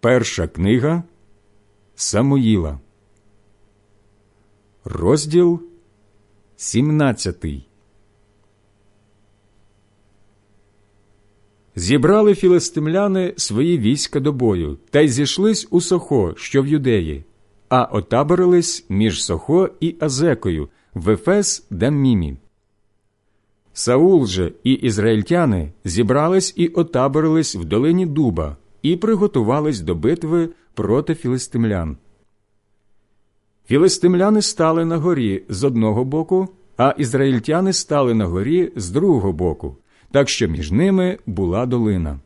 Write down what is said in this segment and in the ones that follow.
Перша книга Самуїла, розділ 17 Зібрали філистимляни свої війська до бою та й зійшлись у Сохо, що в юдеї, а отаборились між Сохо і Азекою в Ефес Даммімі. Саул же і ізраїльтяни зібрались і отаборились в долині Дуба і приготувались до битви проти філистимлян. Філистимляни стали на горі з одного боку, а ізраїльтяни стали на горі з другого боку, так що між ними була долина.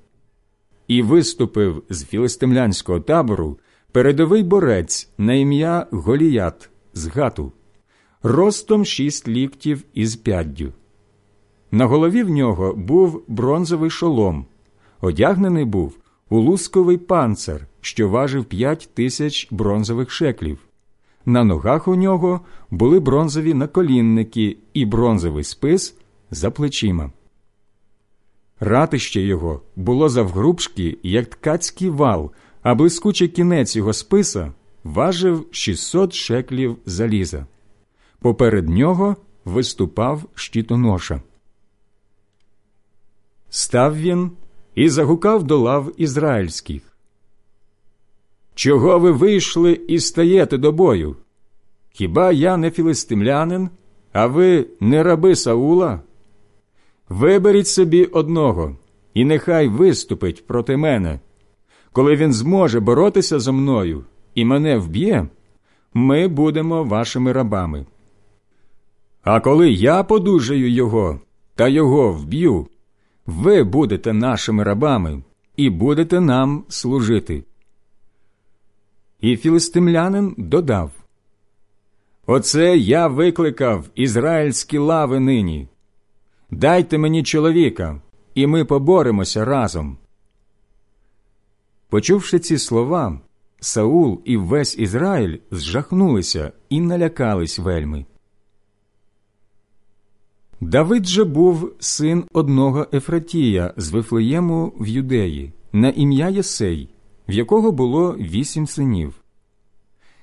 І виступив з філистимлянського табору передовий борець на ім'я Голіят з Гату, ростом шість ліктів із п'яддю. На голові в нього був бронзовий шолом, одягнений був у лусковий панцир, що важив п'ять тисяч бронзових шеклів. На ногах у нього були бронзові наколінники і бронзовий спис за плечима. Ратище його було завгрубшки, як ткацький вал, а блискучий кінець його списа важив 600 шеклів заліза. Поперед нього виступав щитоноша. Став він і загукав до лав ізраїльських. Чого ви вийшли і стаєте до бою? Хіба я не філистимлянин, а ви не раби Саула? Виберіть собі одного, і нехай виступить проти мене. Коли він зможе боротися зо мною і мене вб'є, ми будемо вашими рабами. А коли я подужаю його та його вб'ю, ви будете нашими рабами і будете нам служити. І філистимлянин додав Оце я викликав ізраїльські лави нині. Дайте мені чоловіка, і ми поборемося разом. Почувши ці слова, Саул і весь Ізраїль зжахнулися і налякались вельми. Давид же був син одного Ефратія з Вифлеєму в Юдеї, на ім'я Єсей, в якого було вісім синів.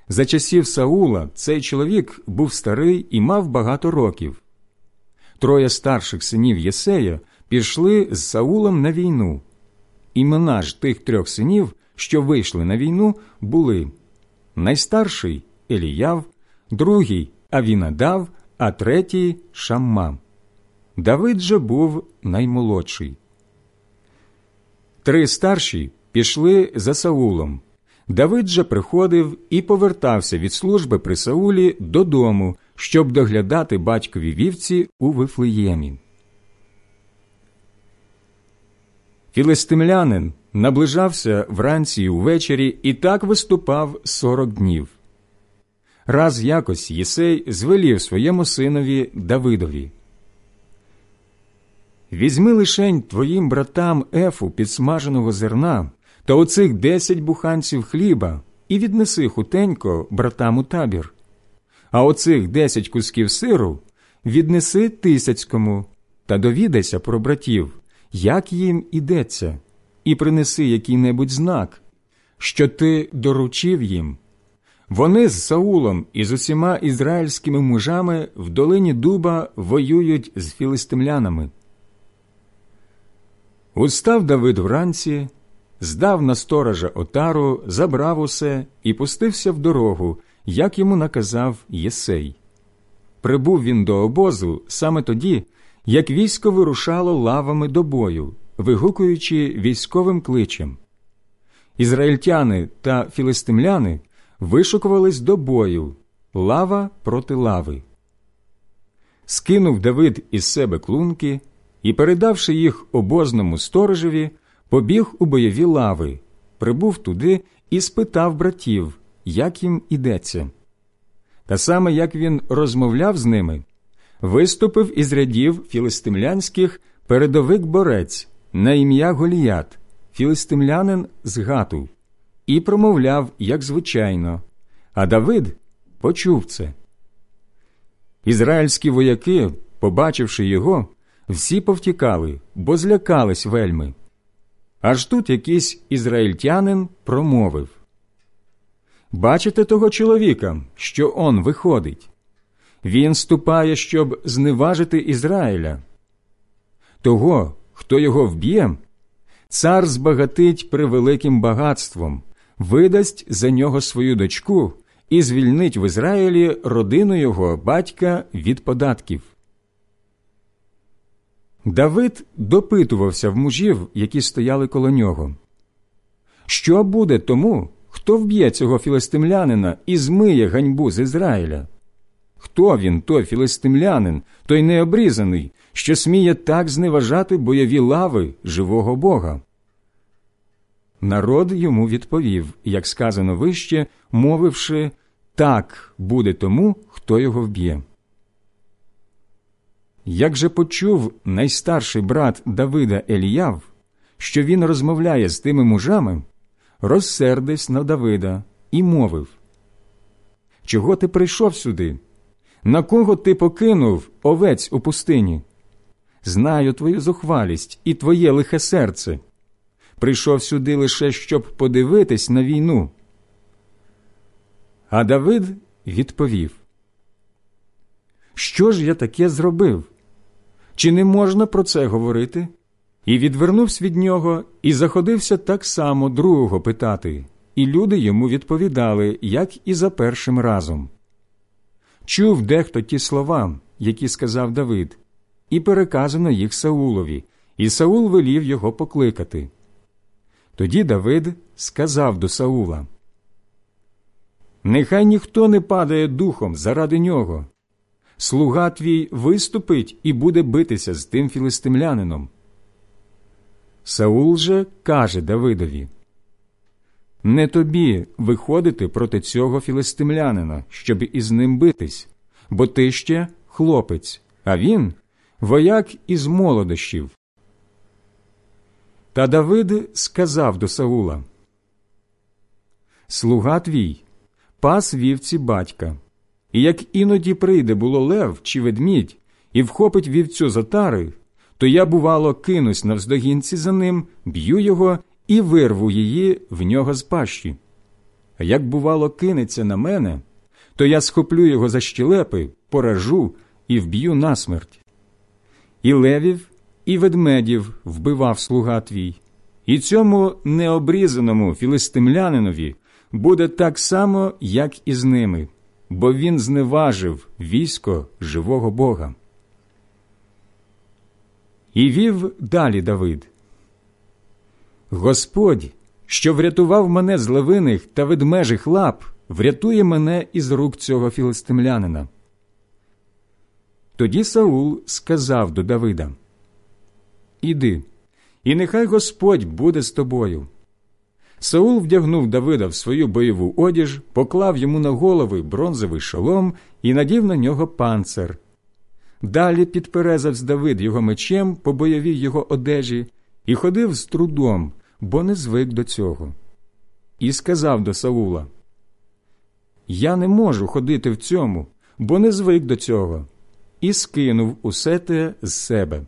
За часів Саула цей чоловік був старий і мав багато років. Троє старших синів Єсея пішли з Саулом на війну. Імена ж тих трьох синів, що вийшли на війну, були найстарший Еліяв, другий Авінадав, а третій Шамма. Давид же був наймолодший. Три старші пішли за Саулом. Давид же приходив і повертався від служби при Саулі додому, щоб доглядати батькові вівці у Вифлеємі. Філистимлянин наближався вранці й увечері і так виступав сорок днів. Раз якось Єсей звелів своєму синові Давидові Візьми лишень твоїм братам ефу підсмаженого зерна та оцих десять буханців хліба і віднеси хутенько братам у табір. А оцих десять кусків сиру віднеси тисяцькому та довідайся про братів, як їм ідеться, і принеси який-небудь знак, що ти доручив їм. Вони з Саулом і з усіма ізраїльськими мужами в долині дуба воюють з філистимлянами. Устав Давид вранці, здав на сторожа отару, забрав усе і пустився в дорогу, як йому наказав Єсей. Прибув він до обозу саме тоді, як військо вирушало лавами до бою, вигукуючи військовим кличем. Ізраїльтяни та філистимляни вишукувались до бою, лава проти лави. Скинув Давид із себе клунки і, передавши їх обозному сторожеві, побіг у бойові лави, прибув туди і спитав братів, як їм ідеться. Та саме як він розмовляв з ними, виступив із рядів філистимлянських передовик борець на ім'я Голіят, філистимлянин з Гату, і промовляв, як звичайно, а Давид почув це. Ізраїльські вояки, побачивши його, всі повтікали, бо злякались вельми. Аж тут якийсь ізраїльтянин промовив Бачите того чоловіка, що он виходить? Він ступає, щоб зневажити Ізраїля. Того, хто його вб'є, цар збагатить превеликим багатством, видасть за нього свою дочку і звільнить в Ізраїлі родину його батька від податків. Давид допитувався в мужів, які стояли коло нього. Що буде тому, хто вб'є цього філистимлянина і змиє ганьбу з Ізраїля? Хто він, той філистимлянин, той необрізаний, що сміє так зневажати бойові лави живого Бога? Народ йому відповів, як сказано вище, мовивши так буде тому, хто його вб'є. Як же почув найстарший брат Давида Еліяв, що він розмовляє з тими мужами, розсердився на Давида і мовив Чого ти прийшов сюди? На кого ти покинув овець у пустині? Знаю твою зухвалість і твоє лихе серце. Прийшов сюди лише щоб подивитись на війну. А Давид відповів Що ж я таке зробив? Чи не можна про це говорити? І відвернувся від нього і заходився так само другого питати, і люди йому відповідали, як і за першим разом. Чув дехто ті слова, які сказав Давид, і переказано їх Саулові, і Саул велів його покликати. Тоді Давид сказав до Саула Нехай ніхто не падає духом заради нього. Слуга твій виступить і буде битися з тим філистимлянином. Саул же каже Давидові Не тобі виходити проти цього філистимлянина, щоб із ним битись, бо ти ще хлопець, а він вояк із молодощів. Та Давид сказав до Саула Слуга твій пас вівці батька, і як іноді прийде було лев чи ведмідь і вхопить вівцю за тари, то я, бувало, кинусь навздогінці за ним, б'ю його і вирву її в нього з пащі. А як, бувало, кинеться на мене, то я схоплю його за щелепи, поражу і вб'ю насмерть. І левів, і ведмедів вбивав слуга твій, і цьому необрізаному філистимлянинові буде так само, як і з ними, бо він зневажив військо живого Бога. І вів далі Давид. Господь, що врятував мене з левиних та ведмежих лап, врятує мене із рук цього філистимлянина. Тоді Саул сказав до Давида Іди, і нехай Господь буде з тобою. Саул вдягнув Давида в свою бойову одіж, поклав йому на голови бронзовий шолом і надів на нього панцир. Далі підперезав Давид його мечем по бойовій його одежі і ходив з трудом, бо не звик до цього. І сказав до Саула Я не можу ходити в цьому, бо не звик до цього, і скинув усе те з себе.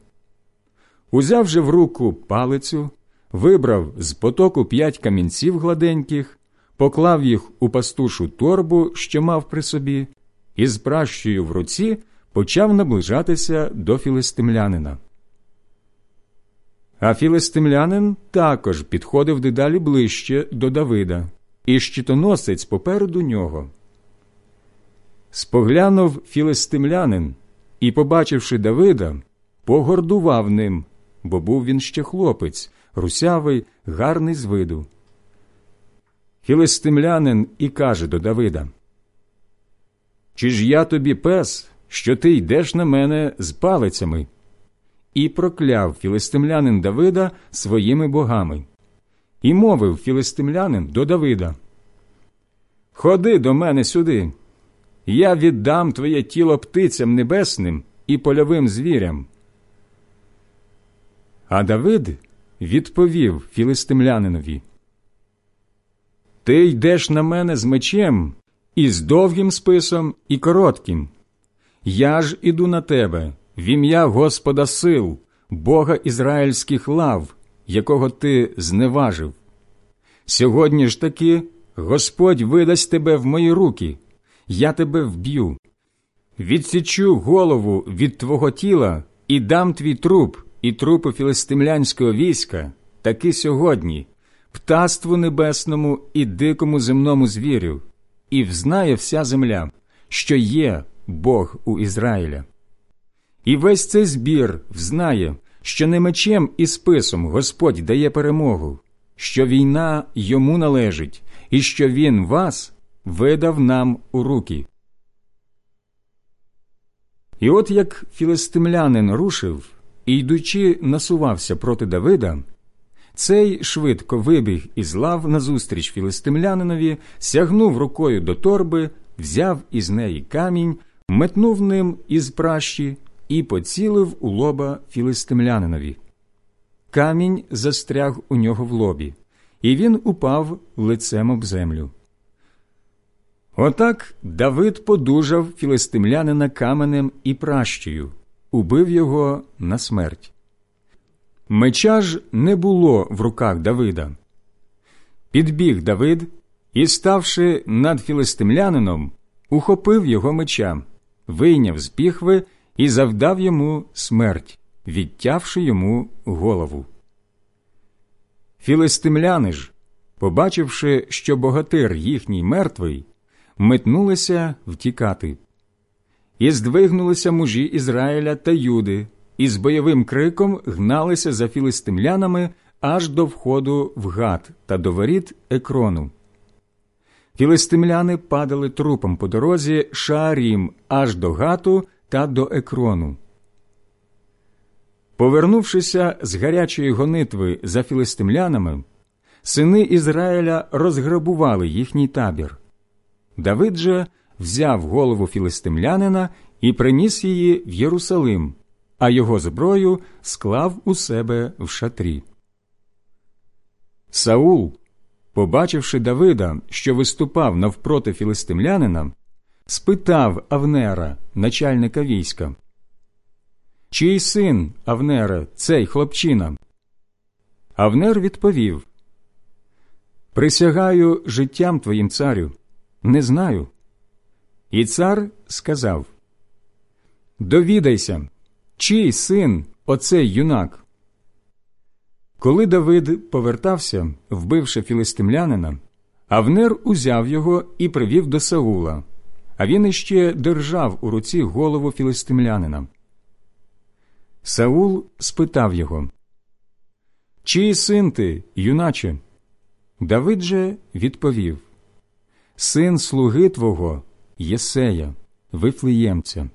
Узяв же в руку палицю, вибрав з потоку п'ять камінців гладеньких, поклав їх у пастушу торбу, що мав при собі, і з пращою в руці почав наближатися до філистимлянина. А філистимлянин також підходив дедалі ближче до Давида, і щитоносець попереду нього. Споглянув філистимлянин і, побачивши Давида, погордував ним, бо був він ще хлопець, русявий, гарний з виду. Філистимлянин і каже до Давида Чи ж я тобі пес, що ти йдеш на мене з палицями? І прокляв філистимлянин Давида своїми богами. І мовив філистимлянин до Давида Ходи до мене сюди, я віддам твоє тіло птицям небесним і польовим звірям. А Давид відповів філистимлянинові Ти йдеш на мене з мечем, і з довгим списом, і коротким. Я ж іду на тебе, в ім'я Господа сил, Бога ізраїльських лав, якого ти зневажив. Сьогодні ж таки Господь видасть тебе в мої руки, я тебе вб'ю. Відсічу голову від твого тіла і дам твій труп і трупи філистимлянського війська таки сьогодні, птаству небесному і дикому земному звірю, і взнає вся земля, що є Бог у Ізраїля. І весь цей збір взнає, що не мечем і списом Господь дає перемогу, що війна йому належить, і що він вас видав нам у руки. І от як філистимлянин рушив і, йдучи, насувався проти Давида, цей швидко вибіг із лав назустріч філистимлянинові, сягнув рукою до торби, взяв із неї камінь, метнув ним із пращі і поцілив у лоба філистимлянинові. Камінь застряг у нього в лобі, і він упав лицем об землю. Отак Давид подужав філистимлянина каменем і пращею, убив його на смерть. Меча ж не було в руках Давида. Підбіг Давид і, ставши над філистимлянином, ухопив його меча, вийняв з піхви і завдав йому смерть, відтявши йому голову. Філистимляни ж, побачивши, що богатир їхній мертвий, метнулися втікати. І здвигнулися мужі Ізраїля та Юди, і з бойовим криком гналися за філистимлянами аж до входу в гат та до воріт екрону. Філистимляни падали трупом по дорозі шарім аж до гату та до екрону. Повернувшися з гарячої гонитви за філистимлянами, сини Ізраїля розграбували їхній табір. Давид же взяв голову філистимлянина і приніс її в Єрусалим, а його зброю склав у себе в шатрі. Саул, побачивши Давида, що виступав навпроти філистимлянина, спитав Авнера, начальника війська. Чий син Авнера, цей хлопчина? Авнер відповів Присягаю життям твоїм царю, не знаю. І цар сказав Довідайся, чий син оцей юнак. Коли Давид повертався, вбивши філистимлянина, Авнер узяв його і привів до Саула, а він іще держав у руці голову філистимлянина. Саул спитав його Чий син ти, юначе? Давид же відповів Син слуги твого Єсея, вифлеємця.